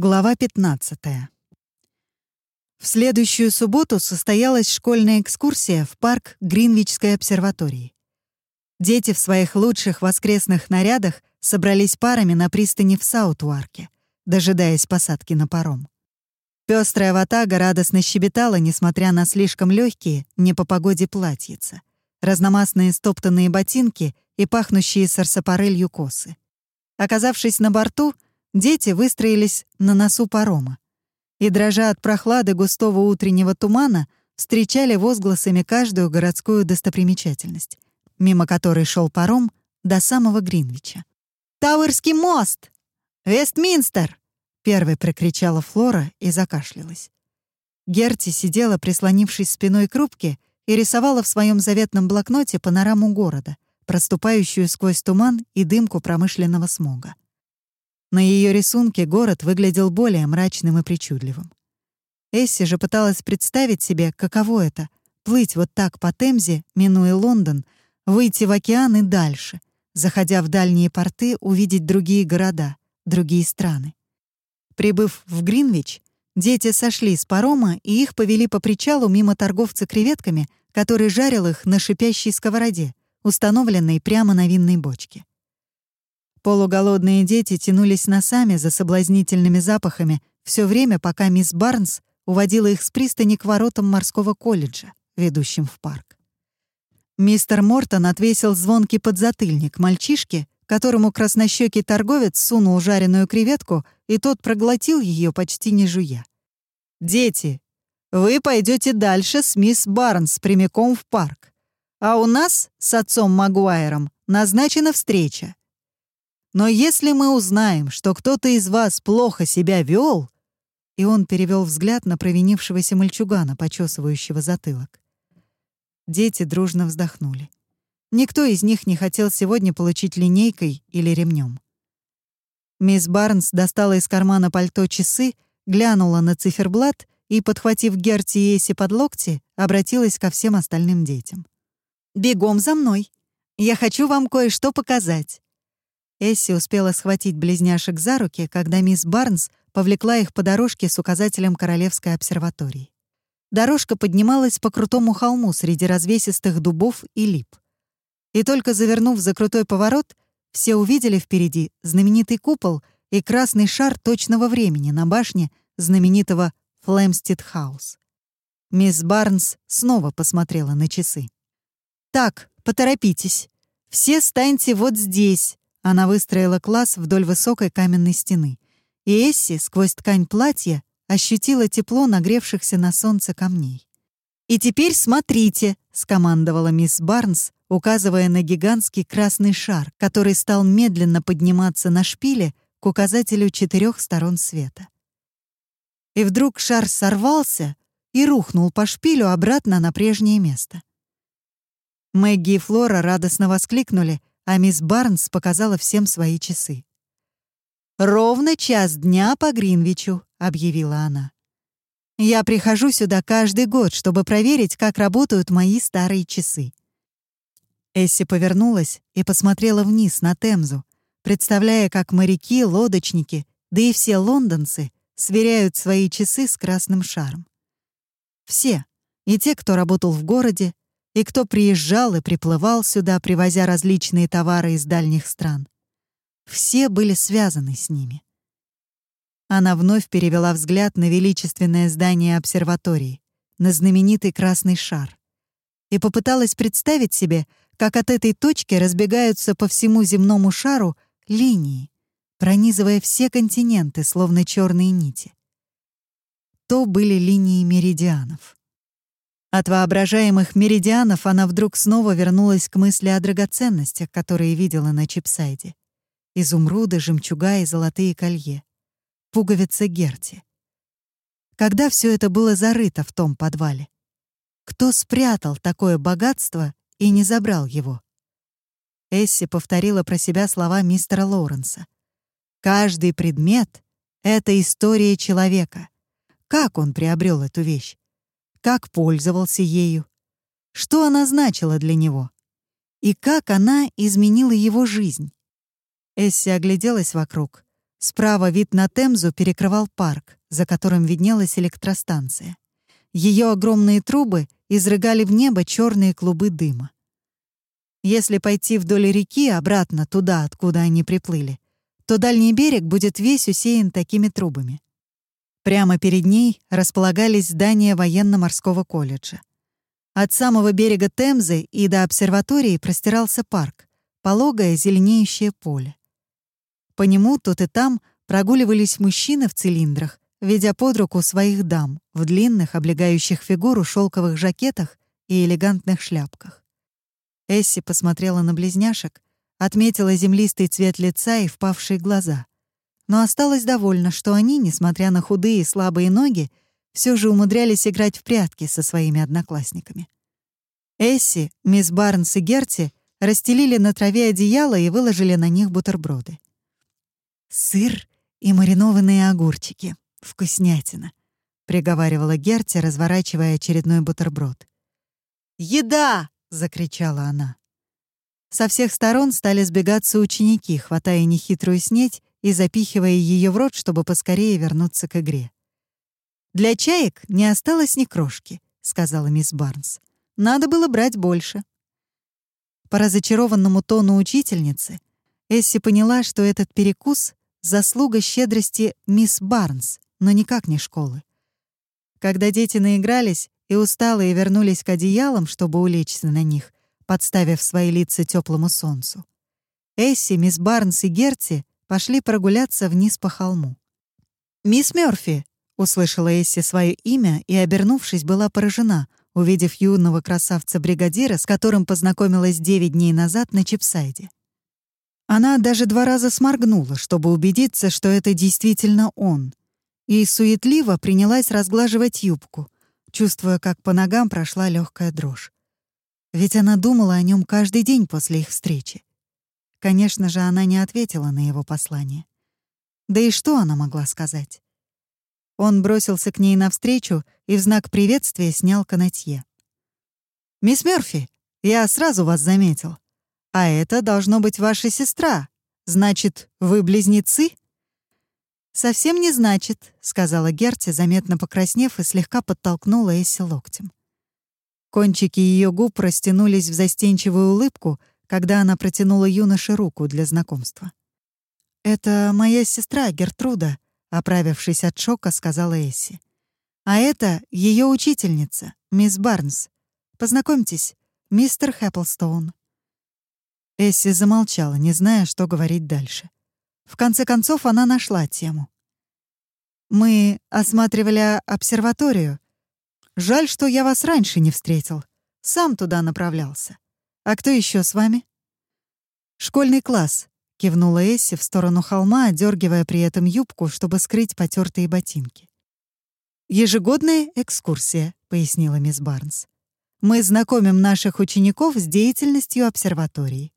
Глава 15. В следующую субботу состоялась школьная экскурсия в парк Гринвичской обсерватории. Дети в своих лучших воскресных нарядах собрались парами на пристани в Саутуарке, дожидаясь посадки на паром. Пёстрая ватага радостно щебетала, несмотря на слишком легкие, не по погоде платьица, разномастные стоптанные ботинки и пахнущие сарсапарелью косы. Оказавшись на борту, дети выстроились на носу парома и, дрожа от прохлады густого утреннего тумана, встречали возгласами каждую городскую достопримечательность, мимо которой шел паром до самого Гринвича. «Тауэрский мост! Вестминстер!» — первой прокричала Флора и закашлялась. Герти сидела, прислонившись спиной к рубке, и рисовала в своем заветном блокноте панораму города, проступающую сквозь туман и дымку промышленного смога. На ее рисунке город выглядел более мрачным и причудливым. Эсси же пыталась представить себе, каково это — плыть вот так по Темзе, минуя Лондон, выйти в океан и дальше, заходя в дальние порты, увидеть другие города, другие страны. Прибыв в Гринвич, дети сошли с парома, и их повели по причалу мимо торговца креветками, который жарил их на шипящей сковороде, установленной прямо на винной бочке. Полуголодные дети тянулись носами за соблазнительными запахами все время, пока мисс Барнс уводила их с пристани к воротам морского колледжа, ведущим в парк. Мистер Мортон отвесил звонкий подзатыльник мальчишке, которому краснощекий торговец сунул жареную креветку, и тот проглотил ее почти не жуя. «Дети, вы пойдете дальше с мисс Барнс прямиком в парк. А у нас с отцом Магуайром назначена встреча. Но если мы узнаем, что кто-то из вас плохо себя вел, и он перевел взгляд на провинившегося мальчугана, почесывающего затылок. Дети дружно вздохнули. Никто из них не хотел сегодня получить линейкой или ремнем. Мисс Барнс достала из кармана пальто часы, глянула на циферблат и, подхватив Герти и Эсси под локти, обратилась ко всем остальным детям. «Бегом за мной! Я хочу вам кое-что показать!» Эсси успела схватить близняшек за руки, когда мисс Барнс повлекла их по дорожке с указателем Королевской обсерватории. Дорожка поднималась по крутому холму среди развесистых дубов и лип. И только завернув за крутой поворот, все увидели впереди знаменитый купол и красный шар точного времени на башне знаменитого Флемстед Хаус. Мисс Барнс снова посмотрела на часы. «Так, поторопитесь. Все станьте вот здесь, она выстроила класс вдоль высокой каменной стены. И Эсси сквозь ткань платья ощутила тепло нагревшихся на солнце камней. «И теперь смотрите», — скомандовала мисс Барнс, указывая на гигантский красный шар, который стал медленно подниматься на шпиле к указателю четырех сторон света. И вдруг шар сорвался и рухнул по шпилю обратно на прежнее место. Мэгги и Флора радостно воскликнули, а мисс Барнс показала всем свои часы. «Ровно час дня по Гринвичу», — объявила она. «Я прихожу сюда каждый год, чтобы проверить, как работают мои старые часы». Эсси повернулась и посмотрела вниз на Темзу, представляя, как моряки, лодочники, да и все лондонцы сверяют свои часы с красным шаром. Все, и те, кто работал в городе, и кто приезжал и приплывал сюда, привозя различные товары из дальних стран. Все были связаны с ними. Она вновь перевела взгляд на величественное здание обсерватории, на знаменитый красный шар, и попыталась представить себе, как от этой точки разбегаются по всему земному шару линии, пронизывая все континенты, словно черные нити. То были линии меридианов. От воображаемых меридианов она вдруг снова вернулась к мысли о драгоценностях, которые видела на Чипсайде. Изумруды, жемчуга и золотые колье. Пуговицы Герти. Когда все это было зарыто в том подвале? Кто спрятал такое богатство и не забрал его? Эсси повторила про себя слова мистера Лоуренса. «Каждый предмет — это история человека. Как он приобрел эту вещь? Как пользовался ею, что она значила для него и как она изменила его жизнь. Эсси огляделась вокруг, Справа вид на Темзу перекрывал парк, за которым виднелась электростанция. Ее огромные трубы изрыгали в небо черные клубы дыма. Если пойти вдоль реки обратно туда, откуда они приплыли, то дальний берег будет весь усеян такими трубами. Прямо перед ней располагались здания военно-морского колледжа. От самого берега Темзы и до обсерватории простирался парк, пологое зеленеющее поле. По нему тут и там прогуливались мужчины в цилиндрах, ведя под руку своих дам в длинных, облегающих фигуру шелковых жакетах и элегантных шляпках. Эсси посмотрела на близняшек, отметила землистый цвет лица и впавшие глаза, но осталась довольна, что они, несмотря на худые и слабые ноги, все же умудрялись играть в прятки со своими одноклассниками. Эсси, мисс Барнс и Герти расстелили на траве одеяло и выложили на них бутерброды. «Сыр и маринованные огурчики. Вкуснятина», — приговаривала Герти, разворачивая очередной бутерброд. «Еда!» — закричала она. Со всех сторон стали сбегаться ученики, хватая нехитрую снеть и запихивая ее в рот, чтобы поскорее вернуться к игре. «Для чаек не осталось ни крошки», — сказала мисс Барнс. «Надо было брать больше». По разочарованному тону учительницы Эсси поняла, что этот перекус заслуга щедрости мисс Барнс, но никак не школы. Когда дети наигрались и усталые вернулись к одеялам, чтобы улечься на них, подставив свои лица теплому солнцу, Эсси, мисс Барнс и Герти пошли прогуляться вниз по холму. «Мисс Мёрфи!» — услышала Эсси свое имя и, обернувшись, была поражена, увидев юного красавца-бригадира, с которым познакомилась девять дней назад на Чипсайде. Она даже два раза сморгнула, чтобы убедиться, что это действительно он, и суетливо принялась разглаживать юбку, чувствуя, как по ногам прошла легкая дрожь. Ведь она думала о нем каждый день после их встречи. Конечно же, она не ответила на его послание. Да и что она могла сказать? Он бросился к ней навстречу и в знак приветствия снял канатье. «Мисс Мёрфи, я сразу вас заметил. А это должно быть ваша сестра. Значит, вы близнецы?» «Совсем не значит», — сказала Герти, заметно покраснев и слегка подтолкнула Эсси локтем. Кончики ее губ растянулись в застенчивую улыбку, когда она протянула юноше руку для знакомства. «Это моя сестра Гертруда», — оправившись от шока, сказала Эсси. «А это ее учительница, мисс Барнс. Познакомьтесь, мистер Хэпплстоун». Эсси замолчала, не зная, что говорить дальше. В конце концов, она нашла тему. «Мы осматривали обсерваторию. Жаль, что я вас раньше не встретил. Сам туда направлялся. А кто еще с вами?» «Школьный класс», — кивнула Эсси в сторону холма, одергивая при этом юбку, чтобы скрыть потертые ботинки. «Ежегодная экскурсия», — пояснила мисс Барнс. «Мы знакомим наших учеников с деятельностью обсерватории.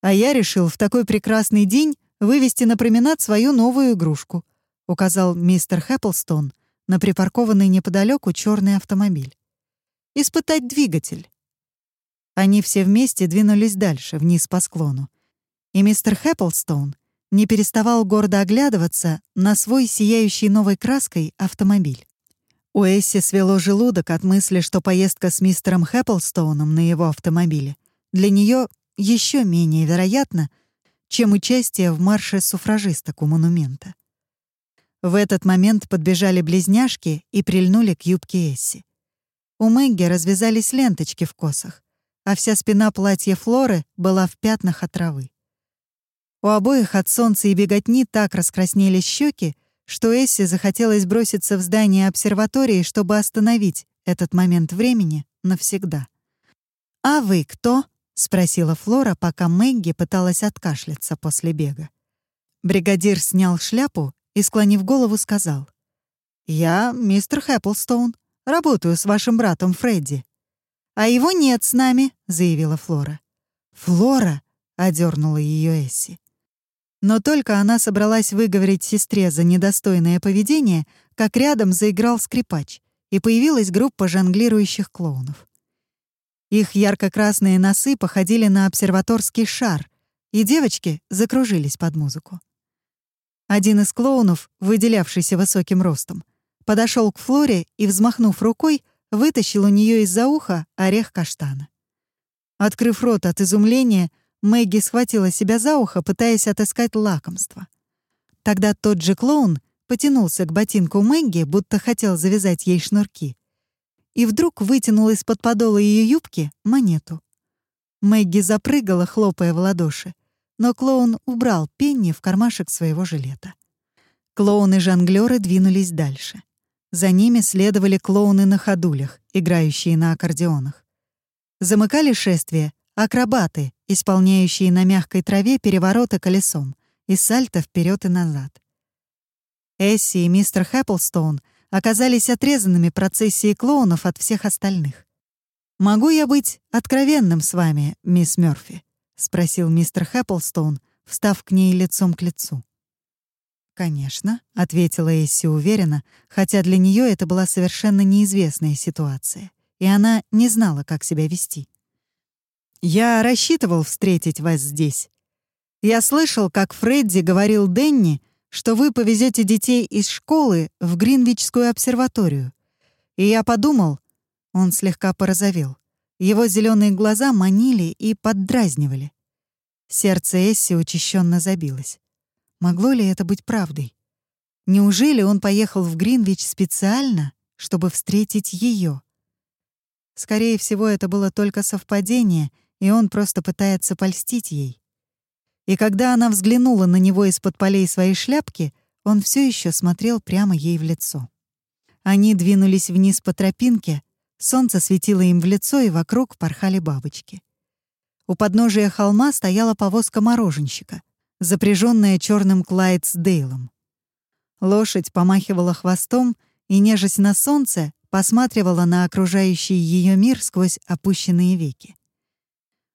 А я решил в такой прекрасный день вывести на променад свою новую игрушку, указал мистер Хэпплстон на припаркованный неподалеку черный автомобиль. Испытать двигатель. Они все вместе двинулись дальше, вниз по склону. И мистер Хэпплстоун не переставал гордо оглядываться на свой сияющий новой краской автомобиль. У Эсси свело желудок от мысли, что поездка с мистером Хэпплстоуном на его автомобиле для нее еще менее вероятно, чем участие в марше суфражисток у монумента. В этот момент подбежали близняшки и прильнули к юбке Эсси. У Мэгги развязались ленточки в косах, а вся спина платья Флоры была в пятнах от травы. У обоих от солнца и беготни так раскраснелись щеки, что Эсси захотелось броситься в здание обсерватории, чтобы остановить этот момент времени навсегда. «А вы кто?» — спросила Флора, пока Мэгги пыталась откашляться после бега. Бригадир снял шляпу и, склонив голову, сказал. «Я мистер Хэпплстоун. Работаю с вашим братом Фредди». «А его нет с нами», — заявила Флора. «Флора!» — одернула ее Эсси. Но только она собралась выговорить сестре за недостойное поведение, как рядом заиграл скрипач, и появилась группа жонглирующих клоунов. Их ярко-красные носы походили на обсерваторский шар, и девочки закружились под музыку. Один из клоунов, выделявшийся высоким ростом, подошел к Флоре и, взмахнув рукой, вытащил у нее из-за уха орех каштана. Открыв рот от изумления, Мэгги схватила себя за ухо, пытаясь отыскать лакомство. Тогда тот же клоун потянулся к ботинку Мэгги, будто хотел завязать ей шнурки, и вдруг вытянул из-под подола ее юбки монету. Мэгги запрыгала, хлопая в ладоши, но клоун убрал Пенни в кармашек своего жилета. Клоуны-жонглёры двинулись дальше. За ними следовали клоуны на ходулях, играющие на аккордеонах. Замыкали шествие акробаты, исполняющие на мягкой траве перевороты колесом и сальто вперед и назад. Эсси и мистер Хэпплстоун оказались отрезанными процессией клоунов от всех остальных. «Могу я быть откровенным с вами, мисс Мёрфи?» — спросил мистер Хэпплстоун, встав к ней лицом к лицу. «Конечно», — ответила Эсси уверенно, хотя для нее это была совершенно неизвестная ситуация, и она не знала, как себя вести. «Я рассчитывал встретить вас здесь. Я слышал, как Фредди говорил Денни, что вы повезете детей из школы в Гринвичскую обсерваторию. И я подумал, он слегка порозовел. Его зеленые глаза манили и поддразнивали. Сердце Эсси учащенно забилось. Могло ли это быть правдой? Неужели он поехал в Гринвич специально, чтобы встретить ее? Скорее всего, это было только совпадение, и он просто пытается польстить ей. И когда она взглянула на него из-под полей своей шляпки, он все еще смотрел прямо ей в лицо. Они двинулись вниз по тропинке, Солнце светило им в лицо, и вокруг порхали бабочки. У подножия холма стояла повозка мороженщика, запряженная черным Клайдсдейлом. Лошадь помахивала хвостом и, нежесть на солнце, посматривала на окружающий ее мир сквозь опущенные веки.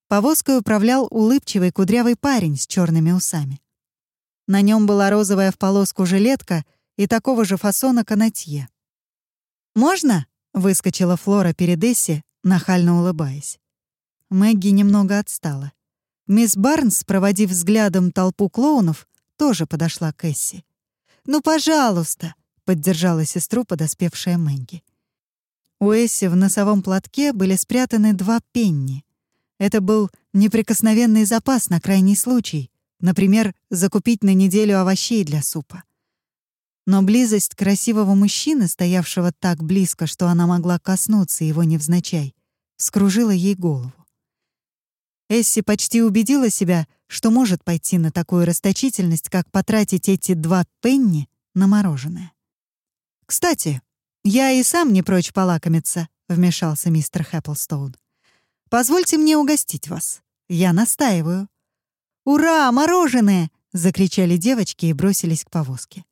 Повозкой управлял улыбчивый кудрявый парень с черными усами. На нем была розовая в полоску жилетка и такого же фасона канатье. «Можно?» Выскочила Флора перед Эсси, нахально улыбаясь. Мэгги немного отстала. Мисс Барнс, проводив взглядом толпу клоунов, тоже подошла к Эсси. «Ну, пожалуйста!» — поддержала сестру подоспевшая Мэгги. У Эсси в носовом платке были спрятаны два пенни. Это был неприкосновенный запас на крайний случай, например, закупить на неделю овощей для супа. Но близость красивого мужчины, стоявшего так близко, что она могла коснуться его невзначай, скружила ей голову. Эсси почти убедила себя, что может пойти на такую расточительность, как потратить эти два пенни на мороженое. «Кстати, я и сам не прочь полакомиться», — вмешался мистер Хэпплстоун. «Позвольте мне угостить вас. Я настаиваю». «Ура, мороженое!» — закричали девочки и бросились к повозке.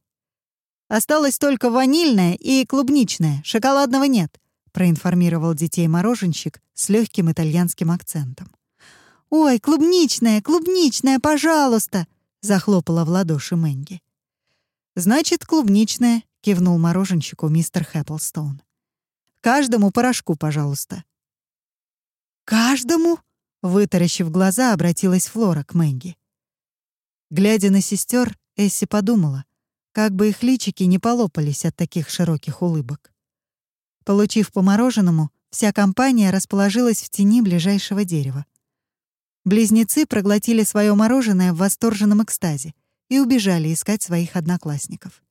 Осталось только ванильное и клубничное, шоколадного нет», — проинформировал детей мороженщик с легким итальянским акцентом. «Ой, клубничное, клубничное, пожалуйста!» — захлопала в ладоши Мэнги. «Значит, клубничное», — кивнул мороженщику мистер Хэпплстоун. «Каждому порошку, пожалуйста». «Каждому?» — вытаращив глаза, обратилась Флора к Мэнги. Глядя на сестер, Эсси подумала, как бы их личики не полопались от таких широких улыбок. Получив по мороженому, вся компания расположилась в тени ближайшего дерева. Близнецы проглотили свое мороженое в восторженном экстазе и убежали искать своих одноклассников.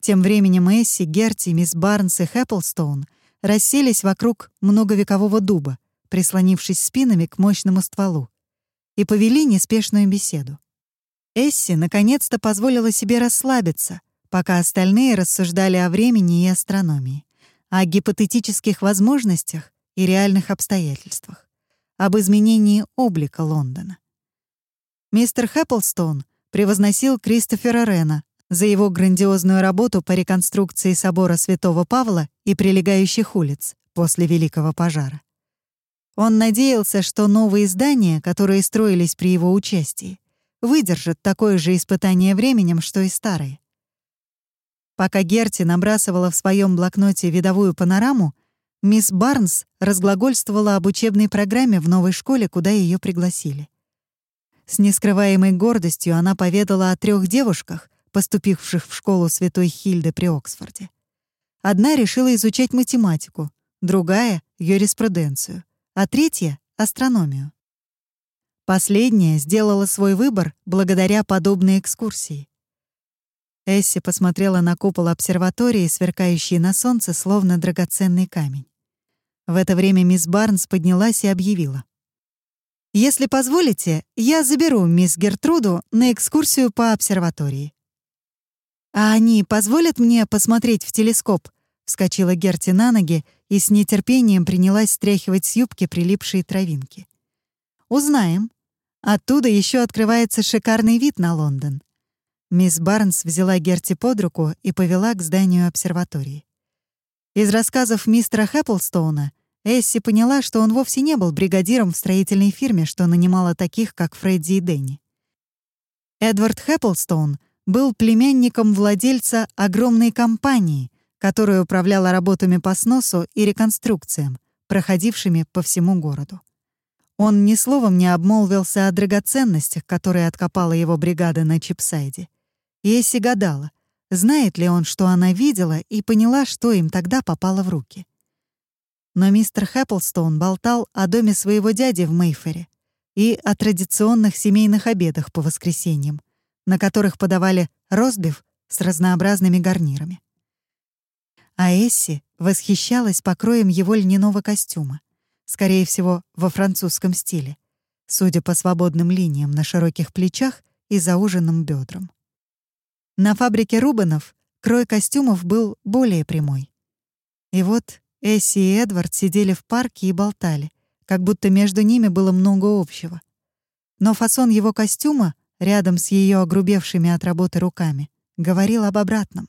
Тем временем Эсси, Герти, мисс Барнс и Хэпплстоун расселись вокруг многовекового дуба, прислонившись спинами к мощному стволу, и повели неспешную беседу. Эсси наконец-то позволила себе расслабиться, пока остальные рассуждали о времени и астрономии, о гипотетических возможностях и реальных обстоятельствах, об изменении облика Лондона. Мистер Хэпплстоун превозносил Кристофера Рена за его грандиозную работу по реконструкции собора Святого Павла и прилегающих улиц после Великого пожара. Он надеялся, что новые здания, которые строились при его участии, выдержат такое же испытание временем, что и старые. Пока Герти набрасывала в своем блокноте видовую панораму, мисс Барнс разглагольствовала об учебной программе в новой школе, куда ее пригласили. С нескрываемой гордостью она поведала о трех девушках, поступивших в школу Святой Хильды при Оксфорде. Одна решила изучать математику, другая — юриспруденцию, а третья — астрономию. Последняя сделала свой выбор благодаря подобной экскурсии. Эсси посмотрела на купол обсерватории, сверкающий на солнце, словно драгоценный камень. В это время мисс Барнс поднялась и объявила. «Если позволите, я заберу мисс Гертруду на экскурсию по обсерватории». «А они позволят мне посмотреть в телескоп?» — вскочила Герти на ноги и с нетерпением принялась стряхивать с юбки прилипшие травинки. «Узнаем. Оттуда еще открывается шикарный вид на Лондон». Мисс Барнс взяла Герти под руку и повела к зданию обсерватории. Из рассказов мистера Хэпплстоуна Эсси поняла, что он вовсе не был бригадиром в строительной фирме, что нанимала таких, как Фредди и Дэнни. Эдвард Хэпплстоун был племянником владельца огромной компании, которая управляла работами по сносу и реконструкциям, проходившими по всему городу. Он ни словом не обмолвился о драгоценностях, которые откопала его бригада на Чипсайде. Эсси гадала — Знает ли он, что она видела, и поняла, что им тогда попало в руки? Но мистер Хэпплстоун болтал о доме своего дяди в Мейфере и о традиционных семейных обедах по воскресеньям, на которых подавали ростбиф с разнообразными гарнирами. А Эсси восхищалась покроем его льняного костюма, скорее всего, во французском стиле, судя по свободным линиям на широких плечах и зауженным бедрам. На фабрике Рубанов крой костюмов был более прямой. И вот Эсси и Эдвард сидели в парке и болтали, как будто между ними было много общего. Но фасон его костюма, рядом с ее огрубевшими от работы руками, говорил об обратном.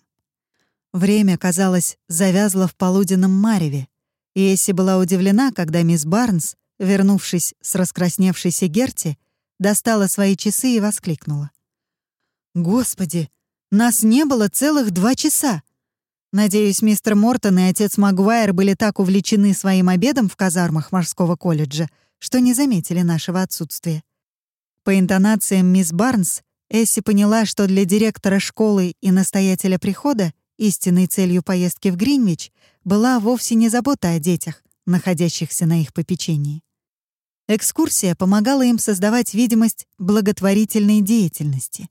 Время, казалось, завязло в полуденном мареве, и Эсси была удивлена, когда мисс Барнс, вернувшись с раскрасневшейся Герти, достала свои часы и воскликнула. «Господи, нас не было целых два часа. Надеюсь, мистер Мортон и отец Магуайр были так увлечены своим обедом в казармах морского колледжа, что не заметили нашего отсутствия. По интонациям мисс Барнс, Эсси поняла, что для директора школы и настоятеля прихода истинной целью поездки в Гринвич была вовсе не забота о детях, находящихся на их попечении. Экскурсия помогала им создавать видимость благотворительной деятельности.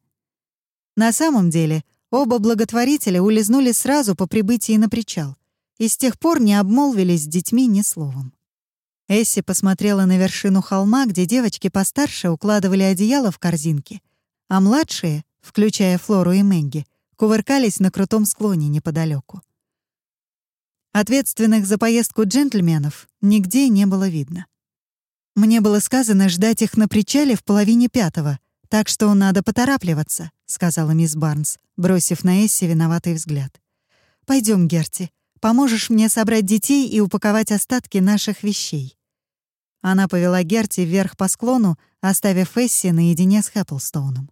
На самом деле, оба благотворителя улизнули сразу по прибытии на причал и с тех пор не обмолвились с детьми ни словом. Эсси посмотрела на вершину холма, где девочки постарше укладывали одеяло в корзинки, а младшие, включая Флору и Мэнги, кувыркались на крутом склоне неподалеку. Ответственных за поездку джентльменов нигде не было видно. Мне было сказано ждать их на причале в половине пятого, так что надо поторапливаться сказала мисс Барнс, бросив на Эсси виноватый взгляд. Пойдем, Герти, поможешь мне собрать детей и упаковать остатки наших вещей». Она повела Герти вверх по склону, оставив Эсси наедине с Хэпплстоуном.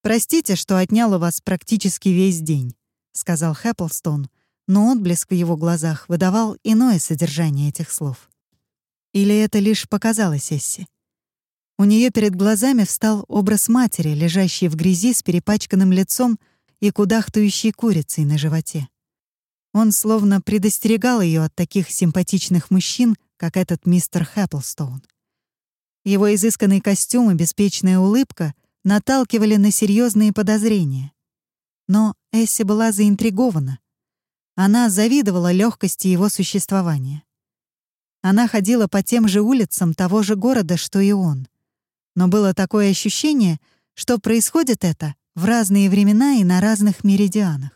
«Простите, что отнял у вас практически весь день», — сказал Хэпплстоун, но отблеск в его глазах выдавал иное содержание этих слов. Или это лишь показалось Эсси? У нее перед глазами встал образ матери, лежащей в грязи с перепачканным лицом и кудахтающей курицей на животе. Он словно предостерегал ее от таких симпатичных мужчин, как этот мистер Хэпплстоун. Его изысканный костюм и беспечная улыбка наталкивали на серьезные подозрения. Но Эсси была заинтригована. Она завидовала легкости его существования. Она ходила по тем же улицам того же города, что и он но было такое ощущение, что происходит это в разные времена и на разных меридианах.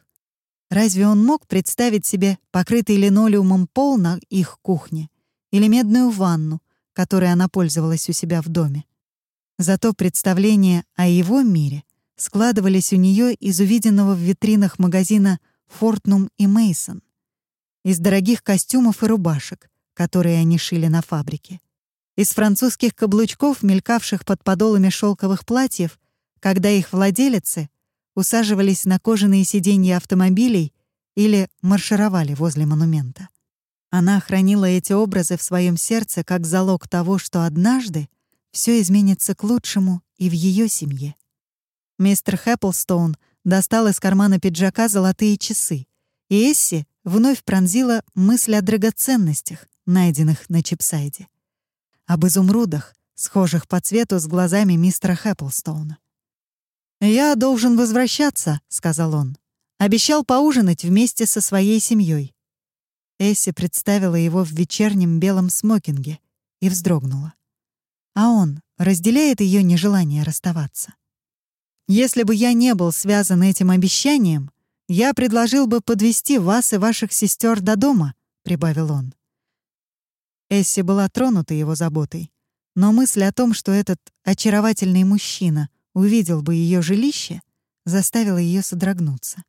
Разве он мог представить себе покрытый линолеумом пол на их кухне или медную ванну, которой она пользовалась у себя в доме? Зато представления о его мире складывались у нее из увиденного в витринах магазина «Фортнум» и «Мейсон», из дорогих костюмов и рубашек, которые они шили на фабрике, из французских каблучков, мелькавших под подолами шелковых платьев, когда их владелицы усаживались на кожаные сиденья автомобилей или маршировали возле монумента. Она хранила эти образы в своем сердце как залог того, что однажды все изменится к лучшему и в ее семье. Мистер Хэпплстоун достал из кармана пиджака золотые часы, и Эсси вновь пронзила мысль о драгоценностях, найденных на Чипсайде. Об изумрудах, схожих по цвету с глазами мистера Хэпплстоуна. «Я должен возвращаться», — сказал он. «Обещал поужинать вместе со своей семьей. Эсси представила его в вечернем белом смокинге и вздрогнула. А он разделяет ее нежелание расставаться. «Если бы я не был связан этим обещанием, я предложил бы подвести вас и ваших сестер до дома», — прибавил он. Эсси была тронута его заботой, но мысль о том, что этот очаровательный мужчина увидел бы ее жилище, заставила ее содрогнуться.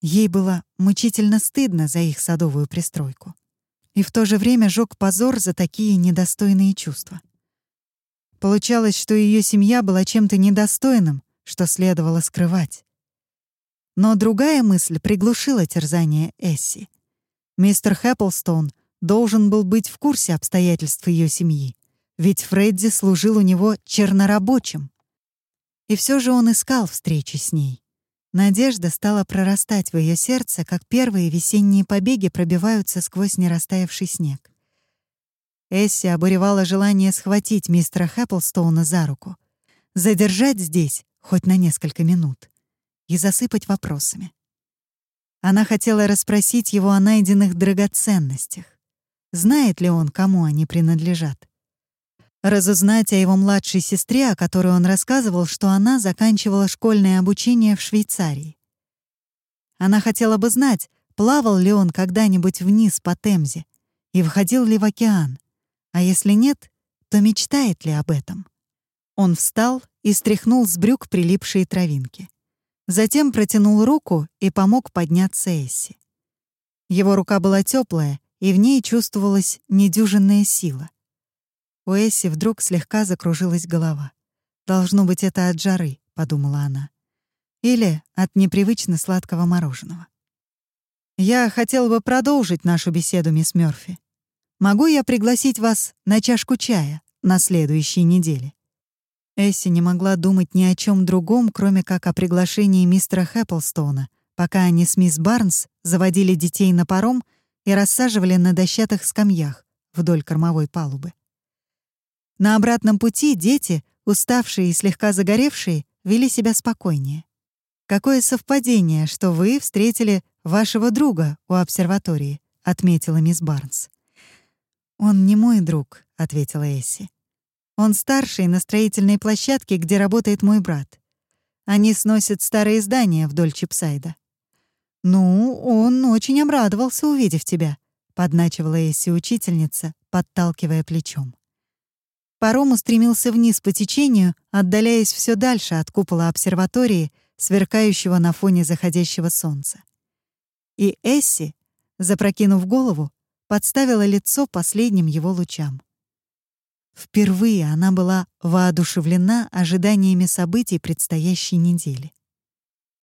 Ей было мучительно стыдно за их садовую пристройку. И в то же время жёг позор за такие недостойные чувства. Получалось, что ее семья была чем-то недостойным, что следовало скрывать. Но другая мысль приглушила терзание Эсси. Мистер Хэпплстоун должен был быть в курсе обстоятельств ее семьи, ведь Фредди служил у него чернорабочим. И все же он искал встречи с ней. Надежда стала прорастать в ее сердце, как первые весенние побеги пробиваются сквозь нерастаявший снег. Эсси обуревала желание схватить мистера Хэпплстоуна за руку, задержать здесь хоть на несколько минут и засыпать вопросами. Она хотела расспросить его о найденных драгоценностях. Знает ли он, кому они принадлежат? разузнать о его младшей сестре, о которой он рассказывал, что она заканчивала школьное обучение в Швейцарии. Она хотела бы знать, плавал ли он когда-нибудь вниз по Темзе и входил ли в океан, а если нет, то мечтает ли об этом. Он встал и стряхнул с брюк прилипшие травинки. Затем протянул руку и помог подняться Эсси. Его рука была теплая, и в ней чувствовалась недюжинная сила — у Эсси вдруг слегка закружилась голова. «Должно быть, это от жары», — подумала она. «Или от непривычно сладкого мороженого». «Я хотел бы продолжить нашу беседу, мисс Мёрфи. Могу я пригласить вас на чашку чая на следующей неделе?» Эсси не могла думать ни о чем другом, кроме как о приглашении мистера Хэпплстоуна, пока они с мисс Барнс заводили детей на паром и рассаживали на дощатых скамьях вдоль кормовой палубы. На обратном пути дети, уставшие и слегка загоревшие, вели себя спокойнее. «Какое совпадение, что вы встретили вашего друга у обсерватории», — отметила мисс Барнс. «Он не мой друг», — ответила Эсси. «Он старший на строительной площадке, где работает мой брат. Они сносят старые здания вдоль Чипсайда». «Ну, он очень обрадовался, увидев тебя», — подначивала Эсси учительница, подталкивая плечом. Паром устремился вниз по течению, отдаляясь все дальше от купола обсерватории, сверкающего на фоне заходящего солнца. И Эсси, запрокинув голову, подставила лицо последним его лучам. Впервые она была воодушевлена ожиданиями событий предстоящей недели.